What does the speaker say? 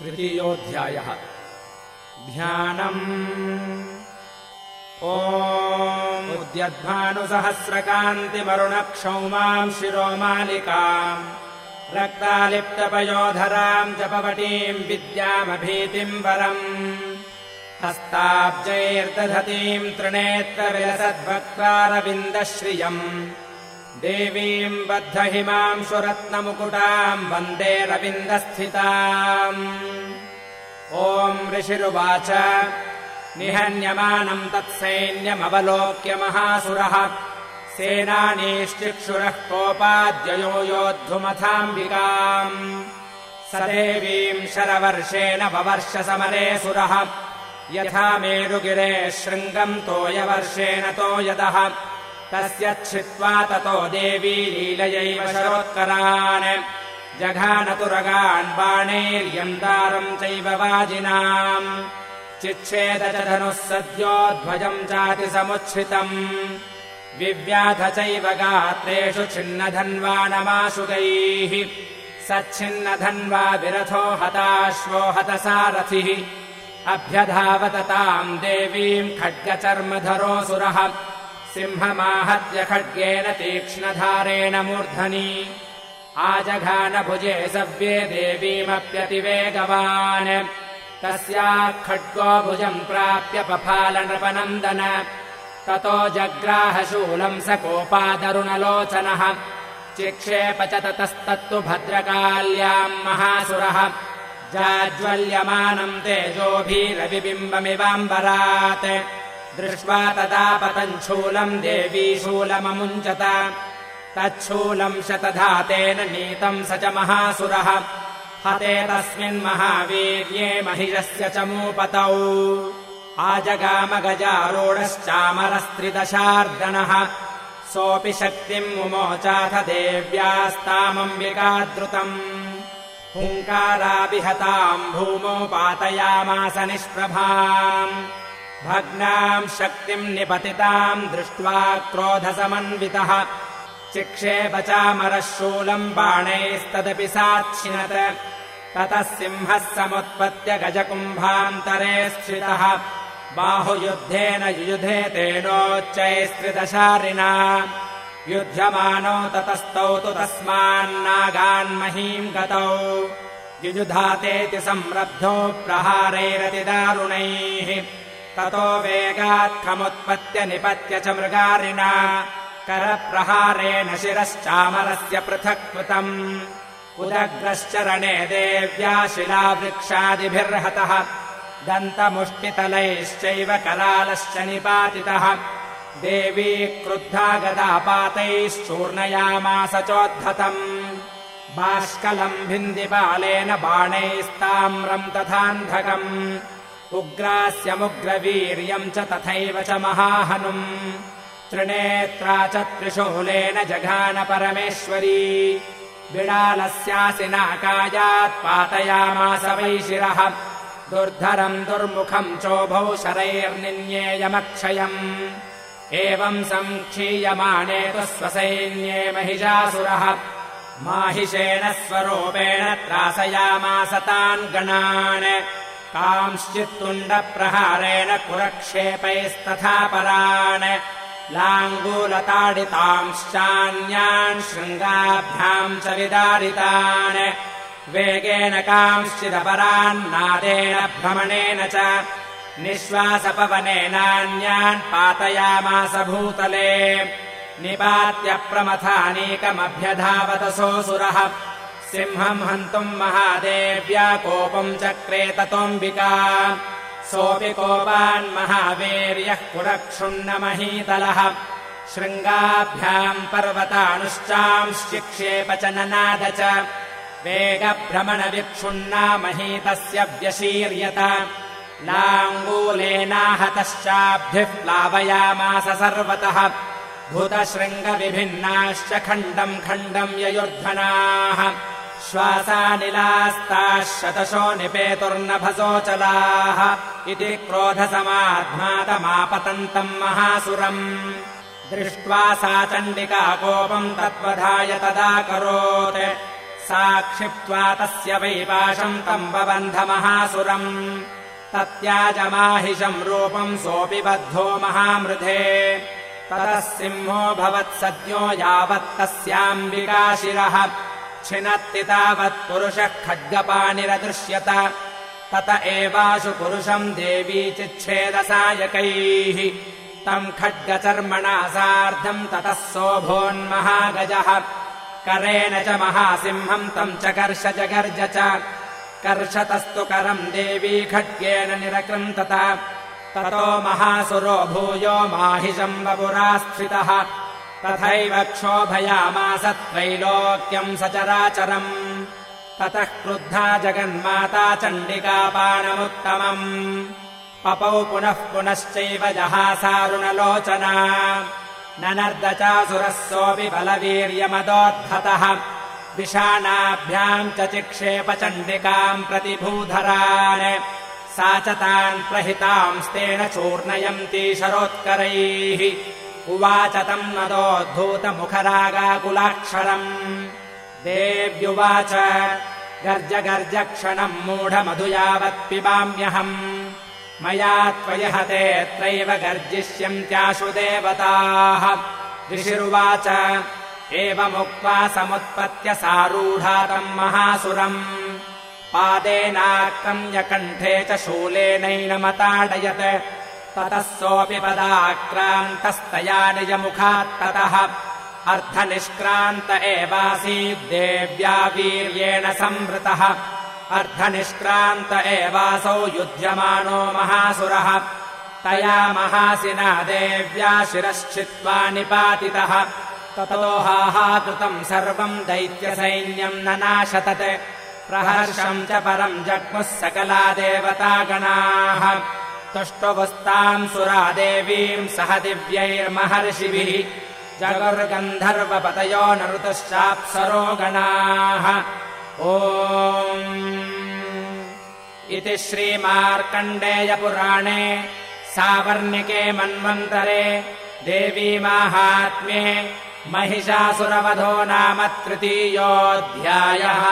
तृतीयोऽध्यायः। ध्यानम्। ओ उद्यद्भानुसहस्रकान्तिवरुणक्षौमाम् शिरोमालिकाम् रक्तालिप्तपयोधराम् जपवटीम् विद्यामभीतिम् वरम्। हस्ताब्जैर्दधतीम् त्रिनेत्रविलसद्भक्तारविन्दश्रियम् देवीम् बद्धहिमांशुरत्नमुकुटाम् वन्दे रविन्दस्थिताम्। ओम् ऋषिरुवाच। निहन्यमानम् तत्सैन्यमवलोक्य महासुरः। सेनानीश्चिक्षुरः कोपाद्ययो योद्धुमथाम्बिकाम्। स देवीम् शरवर्षेण ववर्षसमरे सुरः। यथा मेरुगिरे शृङ्गम् तोयवर्षेण तोयदः तस्य छित्त्वा ततो देवी लीलयैव शरोत्करान्। जघानतुरगान् बाणैर्यन्तारम् चैव वाजिनाम्। चिच्छेद च धनुः सद्योध्वजम् चातिसमुच्छ्रितम् विव्याध चैव गात्रेषु छिन्नधन्वानमाशुगैः। सच्छिन्नधन्वा विरथो हताश्वो हतसारथिः। अभ्यधावतताम् देवीम् खड्गचर्मधरोऽसुरः सिंहमाहत्य खड्गेन तीक्ष्णधारेण मूर्धनि। आजघानभुजे सव्ये देवीमप्यतिवेगवान्। तस्याः खड्गो भुजम् प्राप्य पफालनृपनन्दन। ततो जग्राहशूलम् स कोपादरुणलोचनः। चिक्षेप च ततस्तत्तु भद्रकाल्याम् महासुरः। जाज्वल्यमानम् तेजोभिरविबिम्बमिवाम्बरात् दृष्ट्वा तदा पतञ्छूलम् देवी शूलममुञ्चत। तच्छूलम् शतधातेन नीतम् स च महासुरः। हते तस्मिन्महावीर्ये महिषस्य च मूपतौ। आजगामगजारूढश्चामरस्त्रिदशार्दनः। सोऽपि शक्तिम् मुमोचाथ देव्यास्तामम्बिकाद्रुतम्। हुङ्काराभिहताम् भूमौ पातयामास निष्प्रभाम् भग्नाम् शक्तिम् निपतिताम् दृष्ट्वा क्रोधसमन्वितः। चिक्षेप चामरः शूलम् बाणैस्तदपि साक्षिणत् ततः सिंहः समुत्पत्य गजकुम्भान्तरे स्थितः। बाहुयुद्धेन युयुधे तेनोच्चैस्त्रिदशारिणा युध्यमानौ ततस्तौ तु तस्मान्नागान्महीम् गतौ। युजुधातेति संरब्धौ प्रहारैरतिदारुणैः ततो वेगात्खमुत्पत्य निपत्य च मृगारिणा। करप्रहारेण शिरश्चामरस्य पृथक् कृतम् उदग्रश्चरणे देव्या शिलावृक्षादिभिर्हतः। दन्तमुष्टितलैश्चैव करालश्च निपातितः। देवी क्रुद्धा गदापातैश्चूर्णयामास चोद्धतम्। बाष्कलम् भिन्दिपालेन बाणैस्ताम्रम् तथान्धकम् उग्रास्यमुग्रवीर्यम् च तथैव च महाहनुम्। त्रिनेत्रा च त्रिशूलेन जघान परमेश्वरी। बिडालस्यासि नाकायात् पातयामास वैशिरः दुर्धरम् दुर्मुखम् चोभौ शरैर्निन्येयमक्षयम्। एवम् सङ्क्षीयमाने तु स्वसैन्ये महिषासुरः। माहिषेण स्वरूपेण त्रासयामास तान् गणान् कांश्चित्तुण्डप्रहारेण कुरक्षेपैस्तथा परान् लाङ्गूलताडितांश्चान्यान् शृङ्गाभ्याम् च विदारितान् वेगेन कांश्चिदपरान्नादेन भ्रमणेन च निःश्वासपवनेनान्यान् पातयामास भूतले निपात्य प्रमथानीकमभ्यधावतसोऽसुरः सिंहम् हन्तुम् महादेव्या कोपम् चक्रे ततोऽम्बिका। सोऽपि कोपान्महावीर्यः कुरक्षुण्णमहीतलः। शृङ्गाभ्याम् पर्वतानुश्चांश्चिक्षेप च ननाद च। वेगभ्रमणविक्षुण्णा महीतस्य व्यशीर्यत। लाङ्गूलेनाहतश्चाब्धिः प्लावयामास सर्वतः। भूतशृङ्गविभिन्नाश्च खण्डम् खण्डम् ययुर्धनाः श्वासानिलास्ताः शतशो निपेतुर्नभसोचलाः इति क्रोधसमाध्मातमापतन्तम् महासुरम्। दृष्ट्वा सा चण्डिका कोपम् तद्वधाय तदाकरोत् सा क्षिप्त्वा तस्य वैपाशम् तम् बबन्धमहासुरम् तत्याजमाहिषम् रूपम् सोऽपि बद्धो महामृधे। ततः सिंहो भवत्सद्यो यावत् तस्याम्बिकाशिरः छिनत्ति तावत् पुरुषः खड्गपाणिरदृश्यत तत एवाशु पुरुषम् देवी चिच्छेदसायकैः। तम् खड्गचर्मणा सार्धम् ततः सोऽभोन्महागजः करेण च महासिंहम् तम् च कर्ष जगर्ज च। कर्षतस्तु करम् देवी खड्गेन निरकृन्तत। ततो महासुरो भूयो माहिषम् वपुरा स्थितः तथैव क्षोभयामास त्रैलोक्यम् सचराचरम्। ततः क्रुद्धा जगन्माता चण्डिकापानमुत्तमम्। पपौ पुनः पुनश्चैव जहासारुणलोचना। ननर्द चासुरः सोऽपि बलवीर्यमदोद्धतः। विषाणाभ्याम् च चिक्षेप चण्डिकाम् प्रतिभूधरान्। सा च तान् प्रहितांस्तेन चूर्णयन्ती शरोत्करैः उवाच तम् मदोद्धूतमुखरागाकुलाक्षरम् देव्युवाच गर्ज गर्ज क्षणम् मूढमधु यावत् पिबाम्यहम् मया त्वयहतेऽत्रैव गर्जिष्यन्त्याशु देवताः। ऋषिरुवाच एवमुक्त्वा समुत्पत्य सारूढातम् महासुरम्। पादेनाक्रम्य कण्ठे च शूलेनैनमताडयत् ततः सोऽपि पदाक्रान्तस्तया निजमुखात्ततः अर्धनिष्क्रान्त एवासीद्देव्या वीर्येण संवृतः। अर्धनिष्क्रान्त एवासौ युध्यमानो महासुरः। तया महासिना देव्या शिरश्चित्वा निपातितः। ततो हाहाकृतम् सर्वम् दैत्यसैन्यम् न प्रहर्षम् च परम् जग्मुः सकला देवतागणाः तुष्टुवस्ताम् सुरा देवीम् सह दिव्यैर्महर्षिभिः जगुर्गन्धर्वपतयो नृतश्चाप्सरो गणाः ओ इति श्रीमार्कण्डेयपुराणे सावर्णिके मन्वन्तरे देवीमाहात्म्ये महिषासुरवधो नाम तृतीयोऽध्यायः